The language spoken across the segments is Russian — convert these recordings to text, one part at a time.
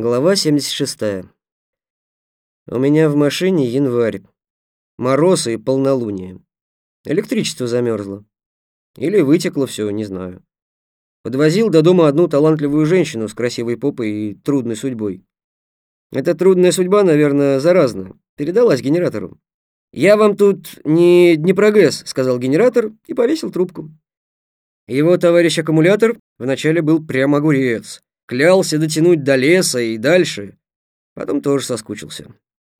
Глава 76. У меня в машине январь. Мороз и полнолуние. Электричество замерзло. Или вытекло все, не знаю. Подвозил до дома одну талантливую женщину с красивой попой и трудной судьбой. Эта трудная судьба, наверное, заразна. Передалась генератору. «Я вам тут не Днепрогресс», — сказал генератор и повесил трубку. Его товарищ-аккумулятор вначале был прямо огурец. Клялся дотянуть до леса и дальше. Потом тоже соскучился.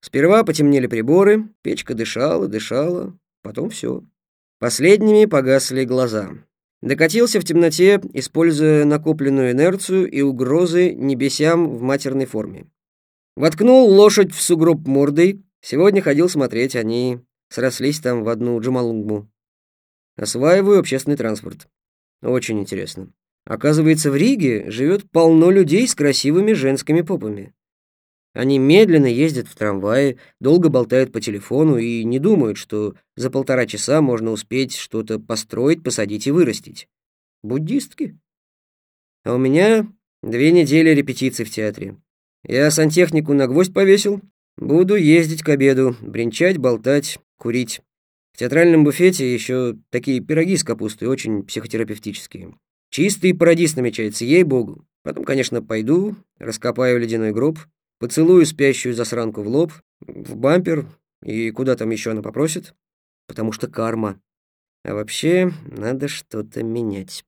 Сперва потемнели приборы, печка дышала, дышала, потом все. Последними погасли глаза. Докатился в темноте, используя накопленную инерцию и угрозы небесям в матерной форме. Воткнул лошадь в сугроб мордой. Сегодня ходил смотреть, они срослись там в одну Джамалунгму. Осваиваю общественный транспорт. Очень интересно. Оказывается, в Риге живет полно людей с красивыми женскими попами. Они медленно ездят в трамвае, долго болтают по телефону и не думают, что за полтора часа можно успеть что-то построить, посадить и вырастить. Буддистки. А у меня две недели репетиций в театре. Я сантехнику на гвоздь повесил. Буду ездить к обеду, бренчать, болтать, курить. В театральном буфете еще такие пироги с капустой, очень психотерапевтические. Чистый парадис намечается, ей-богу. Потом, конечно, пойду, раскопаю ледяной гроб, поцелую спящую засранку в лоб, в бампер и куда там еще она попросит, потому что карма. А вообще, надо что-то менять.